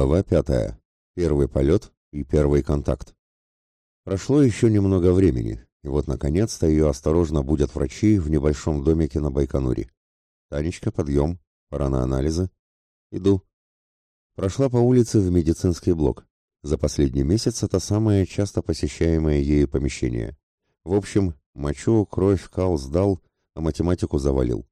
Глава пятая. Первый полет и первый контакт. Прошло еще немного времени, и вот наконец-то ее осторожно будят врачи в небольшом домике на Байконуре. «Танечка, подъем. Пора на анализы». «Иду». Прошла по улице в медицинский блок. За последний месяц это самое часто посещаемое ею помещение. В общем, мочу, кровь, кал сдал, а математику завалил.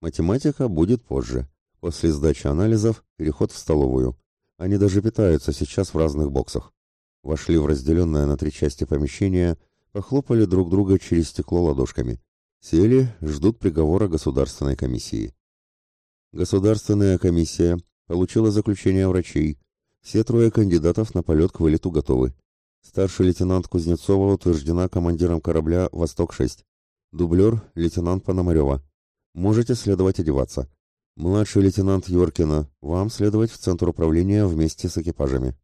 Математика будет позже. После сдачи анализов переход в столовую. Они даже питаются сейчас в разных боксах. Вошли в разделенное на три части помещение, похлопали друг друга через стекло ладошками. Сели, ждут приговора Государственной комиссии. Государственная комиссия получила заключение врачей. Все трое кандидатов на полет к вылету готовы. Старший лейтенант Кузнецова утверждена командиром корабля «Восток-6». Дублер – лейтенант Пономарева. Можете следовать одеваться. «Младший лейтенант Йоркина, вам следовать в центр управления вместе с экипажами».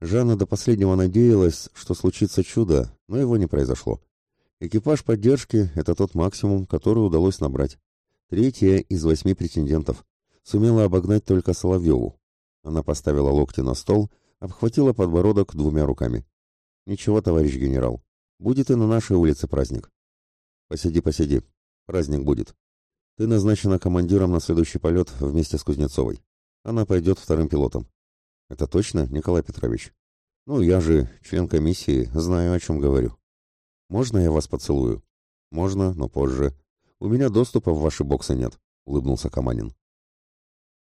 Жанна до последнего надеялась, что случится чудо, но его не произошло. Экипаж поддержки – это тот максимум, который удалось набрать. Третья из восьми претендентов. Сумела обогнать только Соловьеву. Она поставила локти на стол, обхватила подбородок двумя руками. «Ничего, товарищ генерал, будет и на нашей улице праздник». «Посиди, посиди, праздник будет. Ты назначена командиром на следующий полет вместе с Кузнецовой. Она пойдет вторым пилотом. Это точно, Николай Петрович? Ну, я же член комиссии, знаю, о чем говорю. Можно я вас поцелую? Можно, но позже. У меня доступа в ваши боксы нет, улыбнулся Каманин.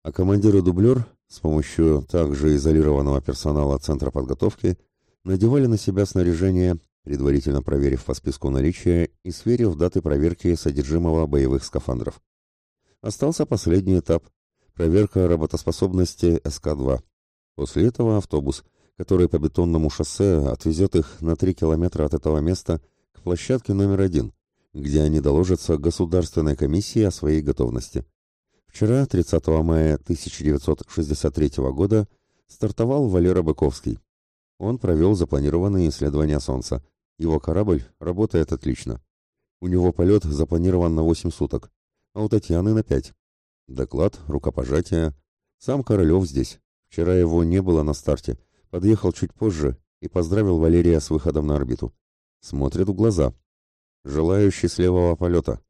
А командир и дублер с помощью также изолированного персонала Центра подготовки надевали на себя снаряжение, предварительно проверив по списку наличия и сверив даты проверки содержимого боевых скафандров. Остался последний этап – проверка работоспособности СК-2. После этого автобус, который по бетонному шоссе отвезет их на 3 километра от этого места к площадке номер один, где они доложатся Государственной комиссии о своей готовности. Вчера, 30 мая 1963 года, стартовал Валера Быковский. Он провел запланированные исследования Солнца. Его корабль работает отлично. У него полет запланирован на 8 суток а у Татьяны на пять. Доклад, рукопожатие. Сам Королев здесь. Вчера его не было на старте. Подъехал чуть позже и поздравил Валерия с выходом на орбиту. Смотрит в глаза. Желаю счастливого полета.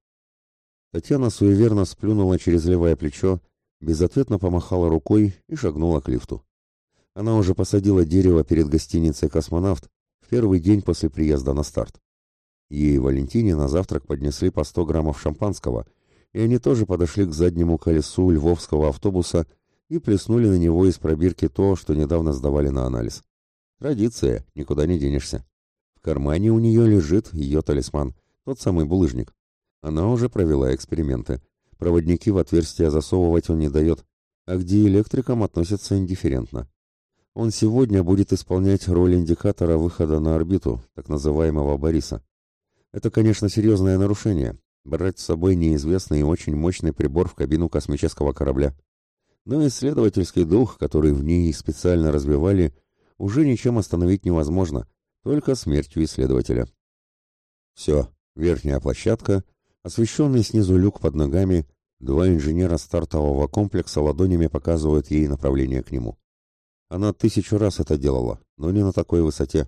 Татьяна суеверно сплюнула через левое плечо, безответно помахала рукой и шагнула к лифту. Она уже посадила дерево перед гостиницей «Космонавт» первый день после приезда на старт. Ей и Валентине на завтрак поднесли по 100 граммов шампанского и они тоже подошли к заднему колесу львовского автобуса и плеснули на него из пробирки то, что недавно сдавали на анализ. Традиция, никуда не денешься. В кармане у нее лежит ее талисман, тот самый булыжник. Она уже провела эксперименты. Проводники в отверстия засовывать он не дает, а к диэлектрикам относится индифферентно. Он сегодня будет исполнять роль индикатора выхода на орбиту, так называемого Бориса. Это, конечно, серьезное нарушение, брать с собой неизвестный и очень мощный прибор в кабину космического корабля. Но исследовательский дух, который в ней специально развивали, уже ничем остановить невозможно, только смертью исследователя. Все, верхняя площадка, освещенный снизу люк под ногами, два инженера стартового комплекса ладонями показывают ей направление к нему. Она тысячу раз это делала, но не на такой высоте.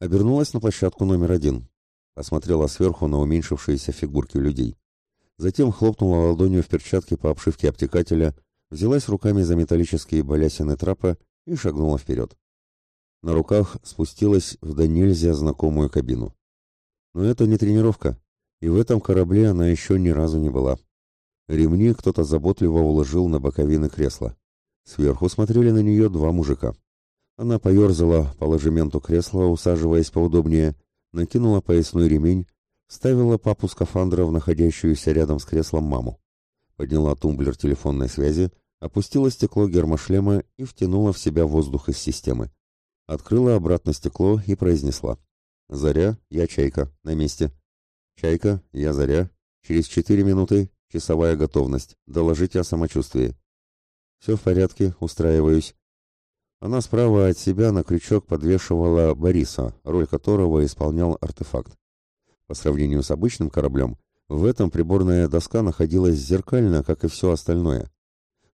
Обернулась на площадку номер один, осмотрела сверху на уменьшившиеся фигурки людей. Затем хлопнула ладонью в перчатке по обшивке обтекателя, взялась руками за металлические балясины трапа и шагнула вперед. На руках спустилась в до знакомую кабину. Но это не тренировка, и в этом корабле она еще ни разу не была. Ремни кто-то заботливо уложил на боковины кресла. Сверху смотрели на нее два мужика. Она поерзала по ложементу кресла, усаживаясь поудобнее, накинула поясной ремень, ставила папу скафандра в находящуюся рядом с креслом маму. Подняла тумблер телефонной связи, опустила стекло гермошлема и втянула в себя воздух из системы. Открыла обратно стекло и произнесла. «Заря, я Чайка, на месте». «Чайка, я Заря. Через четыре минуты часовая готовность. Доложите о самочувствии». «Все в порядке, устраиваюсь. Она справа от себя на крючок подвешивала Бориса, роль которого исполнял артефакт. По сравнению с обычным кораблем, в этом приборная доска находилась зеркально, как и все остальное.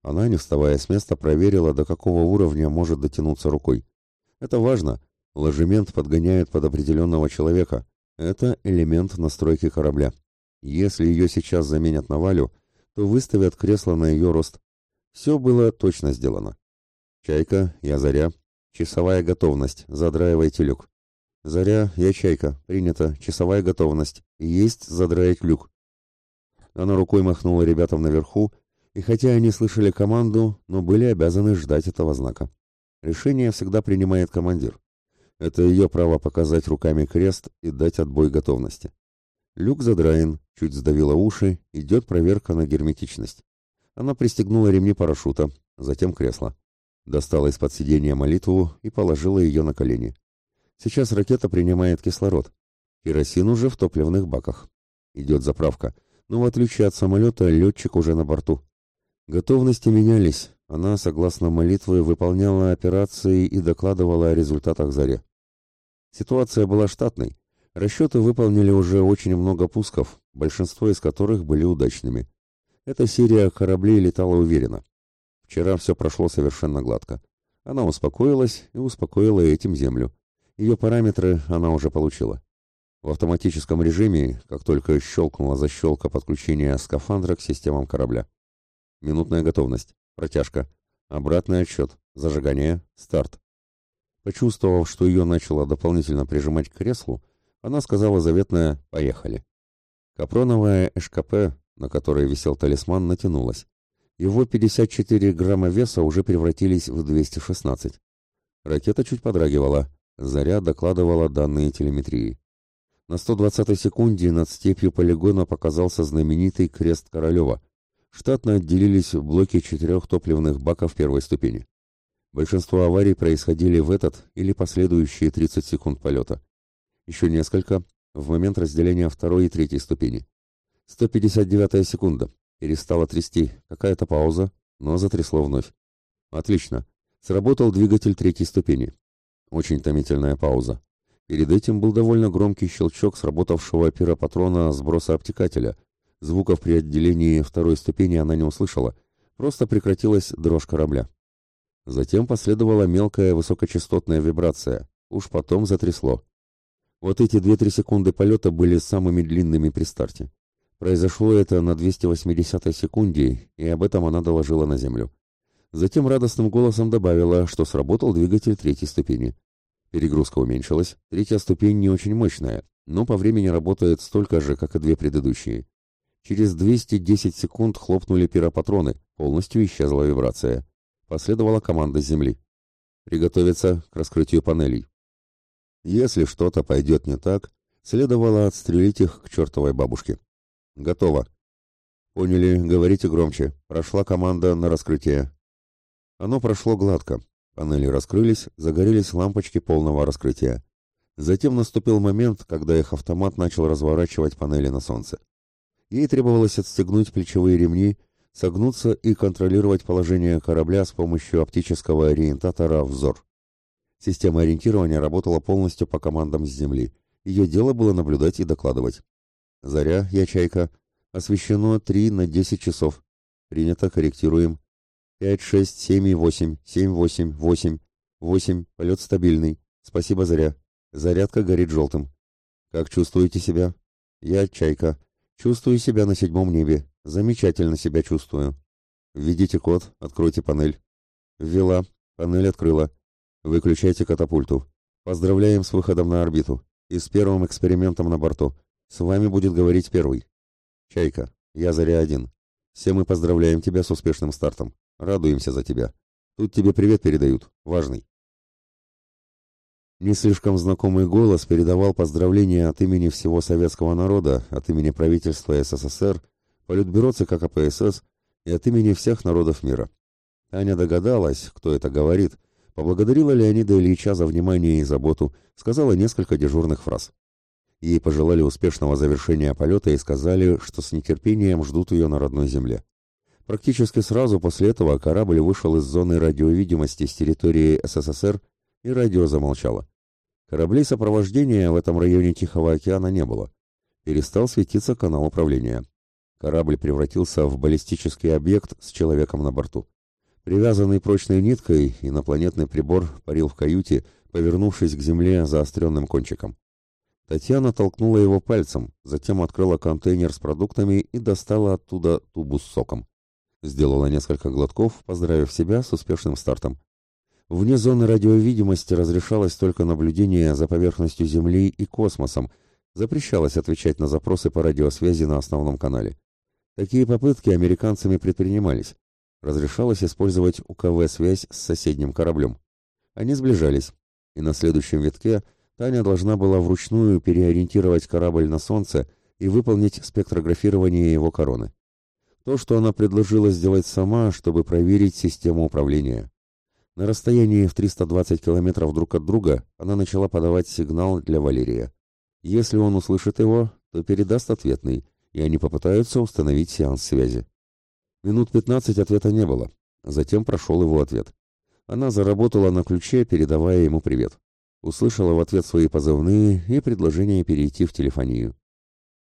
Она, не вставая с места, проверила, до какого уровня может дотянуться рукой. Это важно. Ложемент подгоняет под определенного человека. Это элемент настройки корабля. Если ее сейчас заменят на Валю, то выставят кресло на ее рост. Все было точно сделано. Чайка, я Заря. Часовая готовность. Задраивайте люк. Заря, я Чайка. Принято. Часовая готовность. Есть задраить люк. Она рукой махнула ребятам наверху, и хотя они слышали команду, но были обязаны ждать этого знака. Решение всегда принимает командир. Это ее право показать руками крест и дать отбой готовности. Люк задраен, чуть сдавила уши, идет проверка на герметичность. Она пристегнула ремни парашюта, затем кресло. Достала из-под сиденья молитву и положила ее на колени. Сейчас ракета принимает кислород. Керосин уже в топливных баках. Идет заправка, но в отличие от самолета летчик уже на борту. Готовности менялись. Она, согласно молитве, выполняла операции и докладывала о результатах заре. Ситуация была штатной. Расчеты выполнили уже очень много пусков, большинство из которых были удачными. Эта серия кораблей летала уверенно. Вчера все прошло совершенно гладко. Она успокоилась и успокоила этим Землю. Ее параметры она уже получила. В автоматическом режиме, как только щелкнула защелка подключения скафандра к системам корабля. Минутная готовность. Протяжка. Обратный отсчет. Зажигание. Старт. Почувствовав, что ее начало дополнительно прижимать к креслу, она сказала заветное «Поехали». Капроновая ШКП, на которой висел талисман, натянулась. Его 54 грамма веса уже превратились в 216. Ракета чуть подрагивала. Заря докладывала данные телеметрии. На 120-й секунде над степью полигона показался знаменитый крест Королева. Штатно отделились блоки четырех топливных баков первой ступени. Большинство аварий происходили в этот или последующие 30 секунд полета. Еще несколько в момент разделения второй и третьей ступени. 159-я секунда. Перестало трясти. Какая-то пауза, но затрясло вновь. Отлично. Сработал двигатель третьей ступени. Очень томительная пауза. Перед этим был довольно громкий щелчок сработавшего пиропатрона сброса обтекателя. Звуков при отделении второй ступени она не услышала. Просто прекратилась дрожь корабля. Затем последовала мелкая высокочастотная вибрация. Уж потом затрясло. Вот эти 2-3 секунды полета были самыми длинными при старте. Произошло это на 280 секунде, и об этом она доложила на землю. Затем радостным голосом добавила, что сработал двигатель третьей ступени. Перегрузка уменьшилась, третья ступень не очень мощная, но по времени работает столько же, как и две предыдущие. Через 210 секунд хлопнули пиропатроны, полностью исчезла вибрация. Последовала команда с земли. Приготовиться к раскрытию панелей. Если что-то пойдет не так, следовало отстрелить их к чертовой бабушке. Готово. Поняли, говорите громче. Прошла команда на раскрытие. Оно прошло гладко. Панели раскрылись, загорелись лампочки полного раскрытия. Затем наступил момент, когда их автомат начал разворачивать панели на солнце. Ей требовалось отстегнуть плечевые ремни согнуться и контролировать положение корабля с помощью оптического ориентатора «Взор». Система ориентирования работала полностью по командам с Земли. Ее дело было наблюдать и докладывать. «Заря, я Чайка. Освещено 3 на 10 часов. Принято, корректируем. 5, 6, 7 и 8, 7, 8, 8, 8, полет стабильный. Спасибо, Заря. Зарядка горит желтым. Как чувствуете себя? Я Чайка. Чувствую себя на седьмом небе. Замечательно себя чувствую. Введите код, откройте панель. Ввела. Панель открыла. Выключайте катапульту. Поздравляем с выходом на орбиту. И с первым экспериментом на борту. С вами будет говорить первый. Чайка, я Заря-1. Все мы поздравляем тебя с успешным стартом. Радуемся за тебя. Тут тебе привет передают. Важный. Не слишком знакомый голос передавал поздравления от имени всего советского народа, от имени правительства СССР, Политбюро ЦК КПСС и от имени всех народов мира. Аня догадалась, кто это говорит, поблагодарила Леонида Ильича за внимание и заботу, сказала несколько дежурных фраз. Ей пожелали успешного завершения полета и сказали, что с нетерпением ждут ее на родной земле. Практически сразу после этого корабль вышел из зоны радиовидимости с территории СССР и радио замолчало. Кораблей сопровождения в этом районе Тихого океана не было. Перестал светиться канал управления. Корабль превратился в баллистический объект с человеком на борту. Привязанный прочной ниткой, инопланетный прибор парил в каюте, повернувшись к земле заостренным кончиком. Татьяна толкнула его пальцем, затем открыла контейнер с продуктами и достала оттуда тубу с соком. Сделала несколько глотков, поздравив себя с успешным стартом. Вне зоны радиовидимости разрешалось только наблюдение за поверхностью Земли и космосом, запрещалось отвечать на запросы по радиосвязи на основном канале. Такие попытки американцами предпринимались. Разрешалось использовать УКВ-связь с соседним кораблем. Они сближались, и на следующем витке – Таня должна была вручную переориентировать корабль на Солнце и выполнить спектрографирование его короны. То, что она предложила сделать сама, чтобы проверить систему управления. На расстоянии в 320 километров друг от друга она начала подавать сигнал для Валерия. Если он услышит его, то передаст ответный, и они попытаются установить сеанс связи. Минут 15 ответа не было. Затем прошел его ответ. Она заработала на ключе, передавая ему привет. Услышала в ответ свои позывные и предложение перейти в телефонию.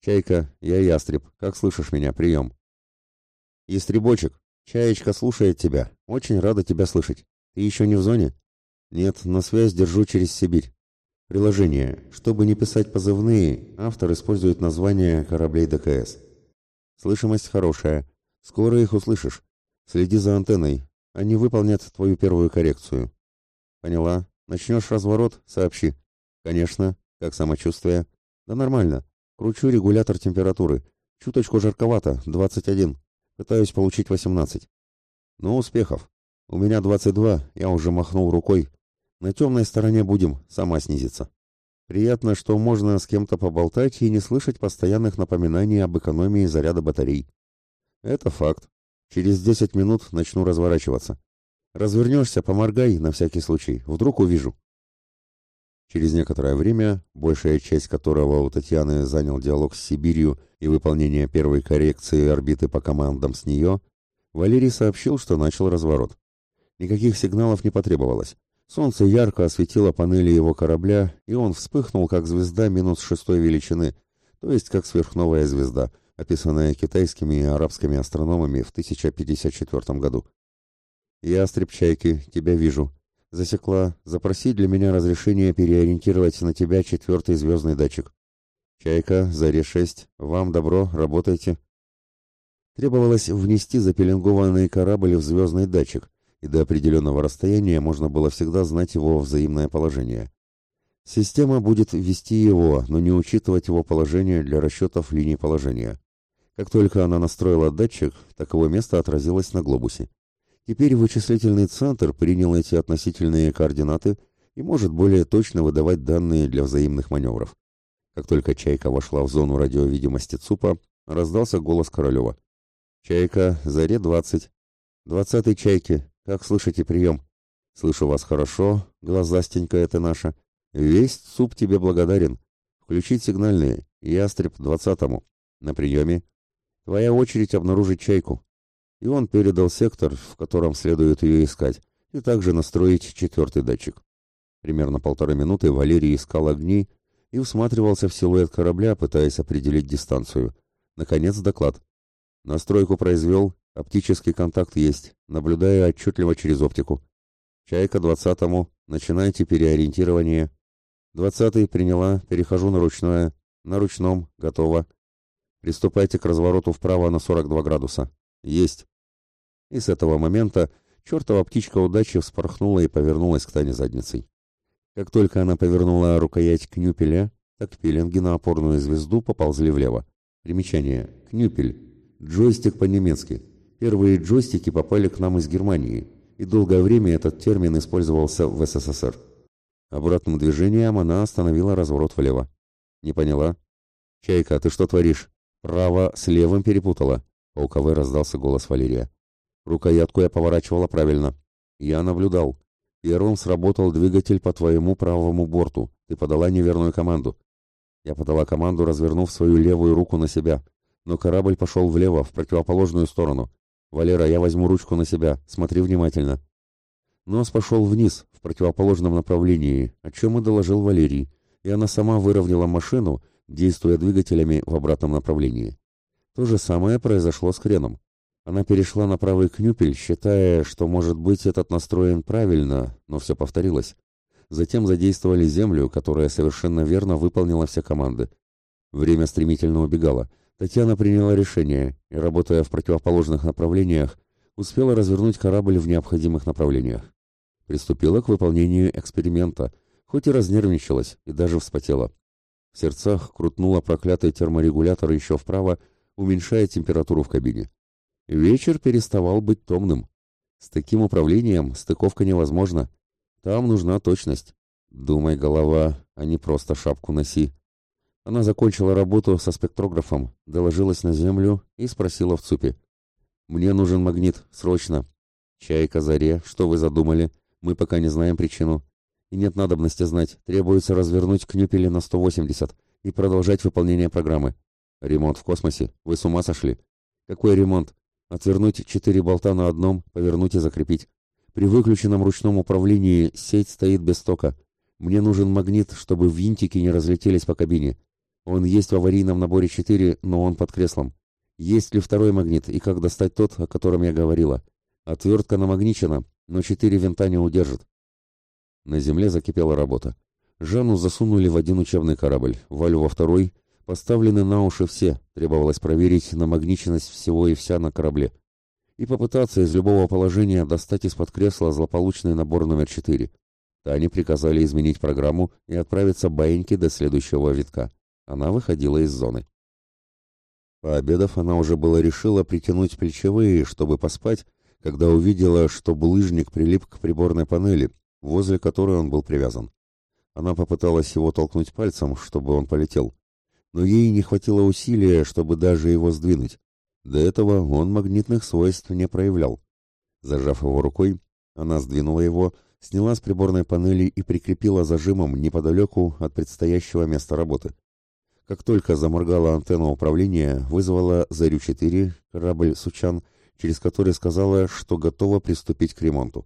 «Чайка, я Ястреб. Как слышишь меня? Прием». «Ястребочек, Чаечка слушает тебя. Очень рада тебя слышать. Ты еще не в зоне?» «Нет, но связь держу через Сибирь. Приложение. Чтобы не писать позывные, автор использует название кораблей ДКС. Слышимость хорошая. Скоро их услышишь. Следи за антенной. Они выполнят твою первую коррекцию. Поняла. Начнешь разворот, сообщи. Конечно. Как самочувствие? Да нормально. Кручу регулятор температуры. Чуточку жарковато, 21. Пытаюсь получить 18. Ну, успехов. У меня 22, я уже махнул рукой. На темной стороне будем, сама снизится. Приятно, что можно с кем-то поболтать и не слышать постоянных напоминаний об экономии заряда батарей. Это факт. Через 10 минут начну разворачиваться. Развернешься, поморгай, на всякий случай. Вдруг увижу. Через некоторое время, большая часть которого у Татьяны занял диалог с Сибирью и выполнение первой коррекции орбиты по командам с нее, Валерий сообщил, что начал разворот. Никаких сигналов не потребовалось. Солнце ярко осветило панели его корабля, и он вспыхнул, как звезда минус шестой величины, то есть как сверхновая звезда, описанная китайскими и арабскими астрономами в 1054 году. «Ястреб Чайки, тебя вижу. Засекла. Запроси для меня разрешение переориентировать на тебя четвертый звездный датчик. Чайка, Заре-6, вам добро, работайте». Требовалось внести запеленгованный корабль в звездный датчик, и до определенного расстояния можно было всегда знать его взаимное положение. Система будет ввести его, но не учитывать его положение для расчетов линий положения. Как только она настроила датчик, таковое место отразилось на глобусе. Теперь вычислительный центр принял эти относительные координаты и может более точно выдавать данные для взаимных маневров. Как только «Чайка» вошла в зону радиовидимости ЦУПа, раздался голос Королева. «Чайка, заре 20. Двадцатый Чайки. Как слышите прием?» «Слышу вас хорошо, глазастенькая ты наша. Весь ЦУП тебе благодарен. Включить сигнальные. Ястреб двадцатому. На приеме. Твоя очередь обнаружить Чайку и он передал сектор, в котором следует ее искать, и также настроить четвертый датчик. Примерно полторы минуты Валерий искал огни и всматривался в силуэт корабля, пытаясь определить дистанцию. Наконец доклад. Настройку произвел, оптический контакт есть, наблюдая отчетливо через оптику. Чайка двадцатому, начинайте переориентирование. Двадцатый приняла, перехожу на ручное. На ручном, готово. Приступайте к развороту вправо на 42 градуса. Есть. И с этого момента чертова птичка удачи вспорхнула и повернулась к Тане задницей. Как только она повернула рукоять кнюпеля, так пеленги на опорную звезду поползли влево. Примечание. Кнюпель. Джойстик по-немецки. Первые джойстики попали к нам из Германии, и долгое время этот термин использовался в СССР. Обратным движением она остановила разворот влево. Не поняла? «Чайка, ты что творишь? Право с левым перепутала». По УКВ раздался голос Валерия. Рукоятку я поворачивала правильно. Я наблюдал. Первым сработал двигатель по твоему правому борту. Ты подала неверную команду. Я подала команду, развернув свою левую руку на себя. Но корабль пошел влево, в противоположную сторону. Валера, я возьму ручку на себя. Смотри внимательно. Нос пошел вниз, в противоположном направлении, о чем и доложил Валерий, и она сама выровняла машину, действуя двигателями в обратном направлении. То же самое произошло с креном. Она перешла на правый кнюпель, считая, что, может быть, этот настроен правильно, но все повторилось. Затем задействовали землю, которая совершенно верно выполнила все команды. Время стремительно убегало. Татьяна приняла решение и, работая в противоположных направлениях, успела развернуть корабль в необходимых направлениях. Приступила к выполнению эксперимента, хоть и разнервничалась и даже вспотела. В сердцах крутнула проклятый терморегулятор еще вправо, уменьшая температуру в кабине. Вечер переставал быть томным. С таким управлением стыковка невозможна. Там нужна точность. Думай, голова, а не просто шапку носи. Она закончила работу со спектрографом, доложилась на землю и спросила в ЦУПе. «Мне нужен магнит, срочно». «Чайка, заре, что вы задумали? Мы пока не знаем причину. И нет надобности знать, требуется развернуть кнюпели на 180 и продолжать выполнение программы. Ремонт в космосе? Вы с ума сошли? Какой ремонт? Отвернуть четыре болта на одном, повернуть и закрепить. При выключенном ручном управлении сеть стоит без тока. Мне нужен магнит, чтобы винтики не разлетелись по кабине. Он есть в аварийном наборе 4, но он под креслом. Есть ли второй магнит и как достать тот, о котором я говорила? Отвертка намагничена, но четыре винта не удержит. На земле закипела работа. Жанну засунули в один учебный корабль, Валю во второй. Поставлены на уши все, требовалось проверить намагниченность всего и вся на корабле. И попытаться из любого положения достать из-под кресла злополучный набор номер 4. Тане приказали изменить программу и отправиться баиньки до следующего витка. Она выходила из зоны. Пообедав, она уже было решила притянуть плечевые, чтобы поспать, когда увидела, что булыжник прилип к приборной панели, возле которой он был привязан. Она попыталась его толкнуть пальцем, чтобы он полетел, но ей не хватило усилия, чтобы даже его сдвинуть. До этого он магнитных свойств не проявлял. Зажав его рукой, она сдвинула его, сняла с приборной панели и прикрепила зажимом неподалеку от предстоящего места работы. Как только заморгала антенна управления, вызвала «Зарю-4», корабль «Сучан», через который сказала, что готова приступить к ремонту.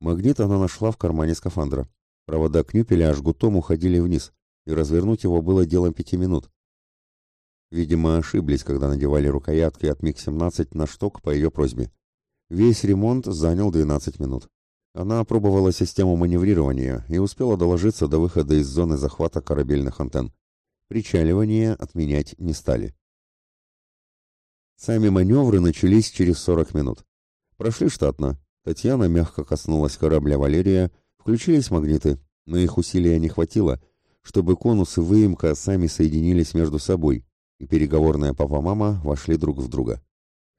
Магнит она нашла в кармане скафандра. Провода кнюпеля аж гутом уходили вниз, и развернуть его было делом пяти минут. Видимо, ошиблись, когда надевали рукоятки от МиГ-17 на шток по ее просьбе. Весь ремонт занял 12 минут. Она опробовала систему маневрирования и успела доложиться до выхода из зоны захвата корабельных антенн. Причаливание отменять не стали. Сами маневры начались через 40 минут. Прошли штатно. Татьяна мягко коснулась корабля «Валерия», включились магниты, но их усилия не хватило, чтобы конус и выемка сами соединились между собой, и переговорная папа-мама вошли друг в друга.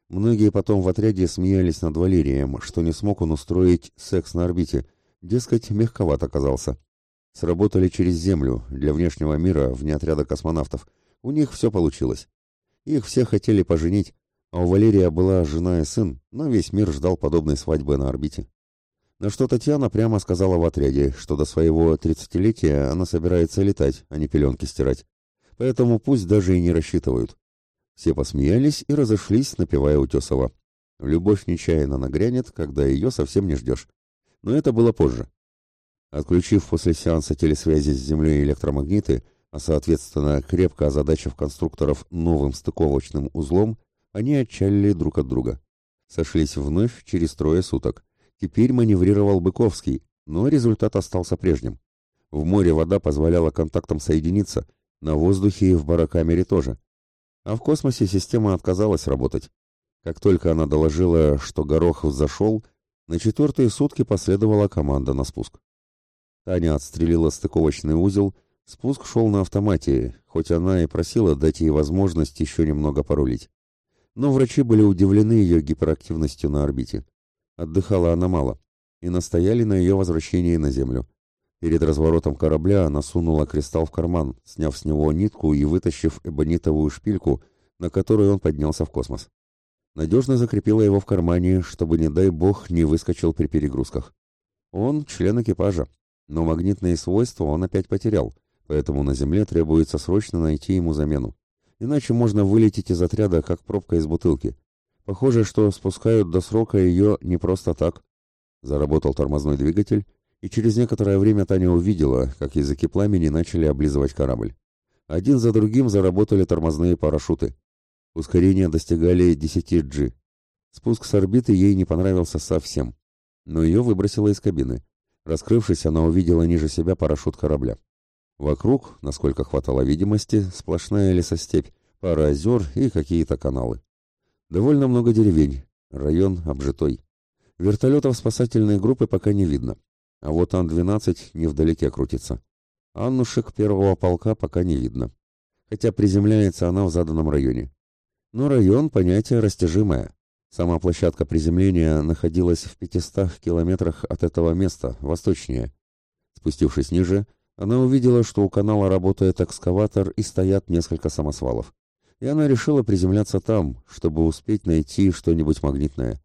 Многие потом в отряде смеялись над Валерием, что не смог он устроить секс на орбите, дескать, мягковат оказался. Сработали через Землю, для внешнего мира, вне отряда космонавтов. У них все получилось. Их все хотели поженить, а у Валерия была жена и сын, но весь мир ждал подобной свадьбы на орбите. На что Татьяна прямо сказала в отряде, что до своего тридцатилетия она собирается летать, а не пеленки стирать. Поэтому пусть даже и не рассчитывают. Все посмеялись и разошлись, напевая Утесова. Любовь нечаянно нагрянет, когда ее совсем не ждешь. Но это было позже. Отключив после сеанса телесвязи с Землей электромагниты, а соответственно крепко озадачив конструкторов новым стыковочным узлом, они отчалили друг от друга. Сошлись вновь через трое суток. Теперь маневрировал Быковский, но результат остался прежним. В море вода позволяла контактам соединиться, на воздухе и в барокамере тоже. А в космосе система отказалась работать. Как только она доложила, что Горохов зашел, на четвертые сутки последовала команда на спуск. Таня отстрелила стыковочный узел, спуск шел на автомате, хоть она и просила дать ей возможность еще немного порулить. Но врачи были удивлены ее гиперактивностью на орбите. Отдыхала она мало, и настояли на ее возвращении на Землю. Перед разворотом корабля она сунула кристалл в карман, сняв с него нитку и вытащив эбонитовую шпильку, на которой он поднялся в космос. Надежно закрепила его в кармане, чтобы, не дай бог, не выскочил при перегрузках. Он член экипажа, но магнитные свойства он опять потерял, поэтому на Земле требуется срочно найти ему замену. Иначе можно вылететь из отряда, как пробка из бутылки. Похоже, что спускают до срока ее не просто так. Заработал тормозной двигатель, и через некоторое время Таня увидела, как языки пламени начали облизывать корабль. Один за другим заработали тормозные парашюты. Ускорения достигали 10 G. Спуск с орбиты ей не понравился совсем, но ее выбросило из кабины. Раскрывшись, она увидела ниже себя парашют корабля. Вокруг, насколько хватало видимости, сплошная лесостепь, пара озер и какие-то каналы. Довольно много деревень, район обжитой. Вертолетов спасательной группы пока не видно, а вот Ан-12 невдалеке крутится. Аннушек первого полка пока не видно, хотя приземляется она в заданном районе. Но район – понятие растяжимое. Сама площадка приземления находилась в 500 километрах от этого места, восточнее. Спустившись ниже, она увидела, что у канала работает экскаватор и стоят несколько самосвалов. И она решила приземляться там, чтобы успеть найти что-нибудь магнитное.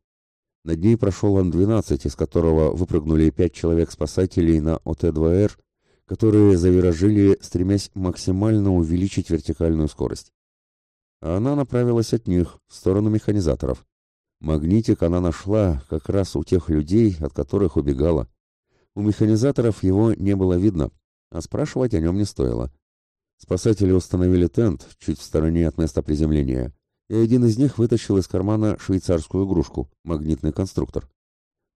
Над ней прошел Ан-12, из которого выпрыгнули пять человек-спасателей на ОТ-2Р, которые завиражили, стремясь максимально увеличить вертикальную скорость. А она направилась от них в сторону механизаторов. Магнитик она нашла как раз у тех людей, от которых убегала. У механизаторов его не было видно, а спрашивать о нем не стоило. Спасатели установили тент чуть в стороне от места приземления, и один из них вытащил из кармана швейцарскую игрушку, магнитный конструктор.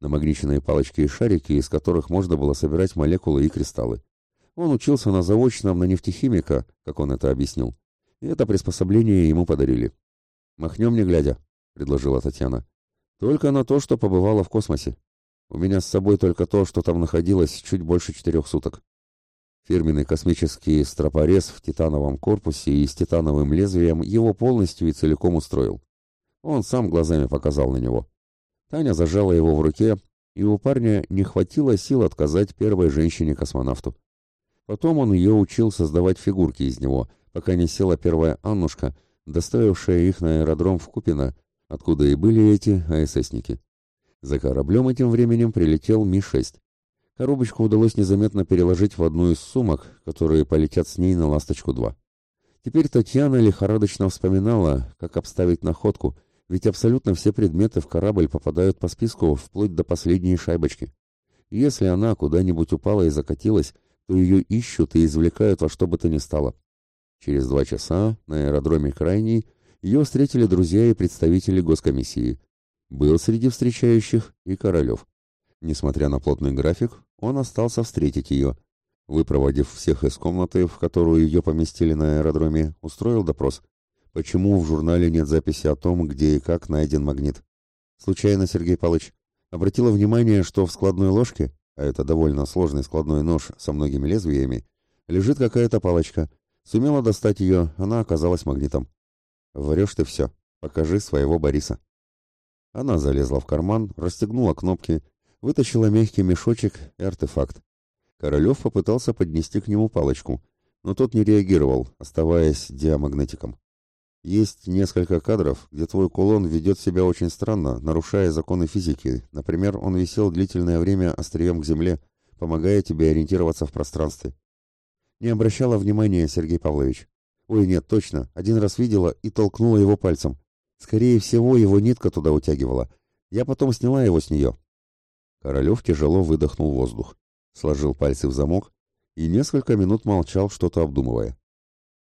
Намагниченные палочки и шарики, из которых можно было собирать молекулы и кристаллы. Он учился на заочном на нефтехимика, как он это объяснил, и это приспособление ему подарили. «Махнем не глядя», — предложила Татьяна. «Только на то, что побывала в космосе. У меня с собой только то, что там находилось чуть больше четырех суток». Фирменный космический стропорез в титановом корпусе и с титановым лезвием его полностью и целиком устроил. Он сам глазами показал на него. Таня зажала его в руке, и у парня не хватило сил отказать первой женщине-космонавту. Потом он ее учил создавать фигурки из него, пока не села первая Аннушка, доставившая их на аэродром в Купино, откуда и были эти АССники. За кораблем этим временем прилетел Ми-6. Коробочку удалось незаметно переложить в одну из сумок, которые полетят с ней на «Ласточку-2». Теперь Татьяна лихорадочно вспоминала, как обставить находку, ведь абсолютно все предметы в корабль попадают по списку вплоть до последней шайбочки. Если она куда-нибудь упала и закатилась, то ее ищут и извлекают во что бы то ни стало. Через два часа на аэродроме Крайний ее встретили друзья и представители госкомиссии. Был среди встречающих и Королев. Несмотря на плотный график, он остался встретить ее. Выпроводив всех из комнаты, в которую ее поместили на аэродроме, устроил допрос. Почему в журнале нет записи о том, где и как найден магнит? Случайно, Сергей Павлович, обратила внимание, что в складной ложке, а это довольно сложный складной нож со многими лезвиями, лежит какая-то палочка. Сумела достать ее, она оказалась магнитом. Врешь ты все. Покажи своего Бориса. Она залезла в карман, расстегнула кнопки, вытащила мягкий мешочек и артефакт. Королев попытался поднести к нему палочку, но тот не реагировал, оставаясь диамагнетиком. Есть несколько кадров, где твой кулон ведет себя очень странно, нарушая законы физики. Например, он висел длительное время острием к земле, помогая тебе ориентироваться в пространстве. Не обращала внимания, Сергей Павлович. Ой, нет, точно, один раз видела и толкнула его пальцем. Скорее всего, его нитка туда утягивала. Я потом сняла его с нее, Королев тяжело выдохнул воздух, сложил пальцы в замок и несколько минут молчал, что-то обдумывая.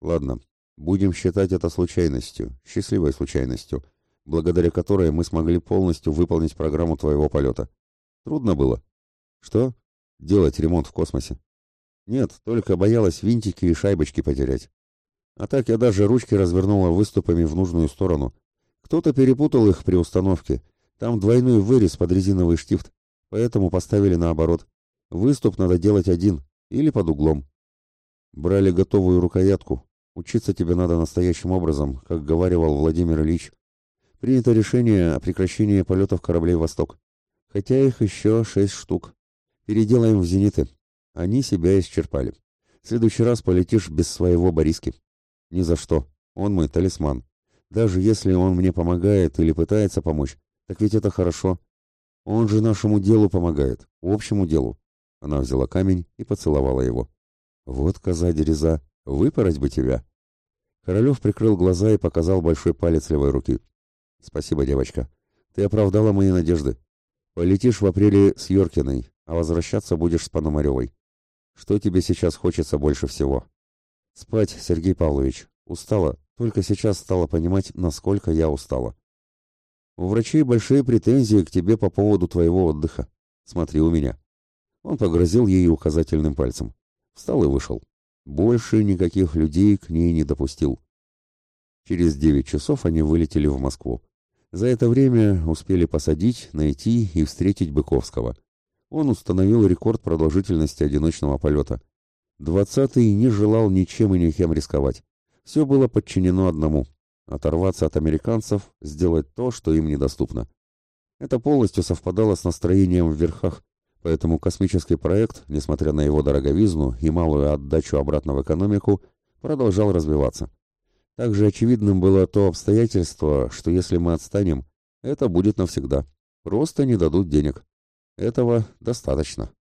«Ладно, будем считать это случайностью, счастливой случайностью, благодаря которой мы смогли полностью выполнить программу твоего полета. Трудно было. Что? Делать ремонт в космосе? Нет, только боялась винтики и шайбочки потерять. А так я даже ручки развернула выступами в нужную сторону. Кто-то перепутал их при установке. Там двойной вырез под резиновый штифт. Поэтому поставили наоборот. Выступ надо делать один или под углом. Брали готовую рукоятку. Учиться тебе надо настоящим образом, как говаривал Владимир Ильич. Принято решение о прекращении полетов кораблей «Восток». Хотя их еще шесть штук. Переделаем в «Зениты». Они себя исчерпали. В следующий раз полетишь без своего Бориски. Ни за что. Он мой талисман. Даже если он мне помогает или пытается помочь, так ведь это хорошо. Он же нашему делу помогает, общему делу. Она взяла камень и поцеловала его. Вот коза дереза, выпороть бы тебя. Королев прикрыл глаза и показал большой палец левой руки. Спасибо, девочка. Ты оправдала мои надежды. Полетишь в апреле с Йоркиной, а возвращаться будешь с Пономаревой. Что тебе сейчас хочется больше всего? Спать, Сергей Павлович. Устала. Только сейчас стала понимать, насколько я устала. У врачей большие претензии к тебе по поводу твоего отдыха. Смотри у меня». Он погрозил ей указательным пальцем. Встал и вышел. Больше никаких людей к ней не допустил. Через девять часов они вылетели в Москву. За это время успели посадить, найти и встретить Быковского. Он установил рекорд продолжительности одиночного полета. Двадцатый не желал ничем и никем рисковать. Все было подчинено одному – оторваться от американцев, сделать то, что им недоступно. Это полностью совпадало с настроением в верхах, поэтому космический проект, несмотря на его дороговизну и малую отдачу обратно в экономику, продолжал развиваться. Также очевидным было то обстоятельство, что если мы отстанем, это будет навсегда. Просто не дадут денег. Этого достаточно.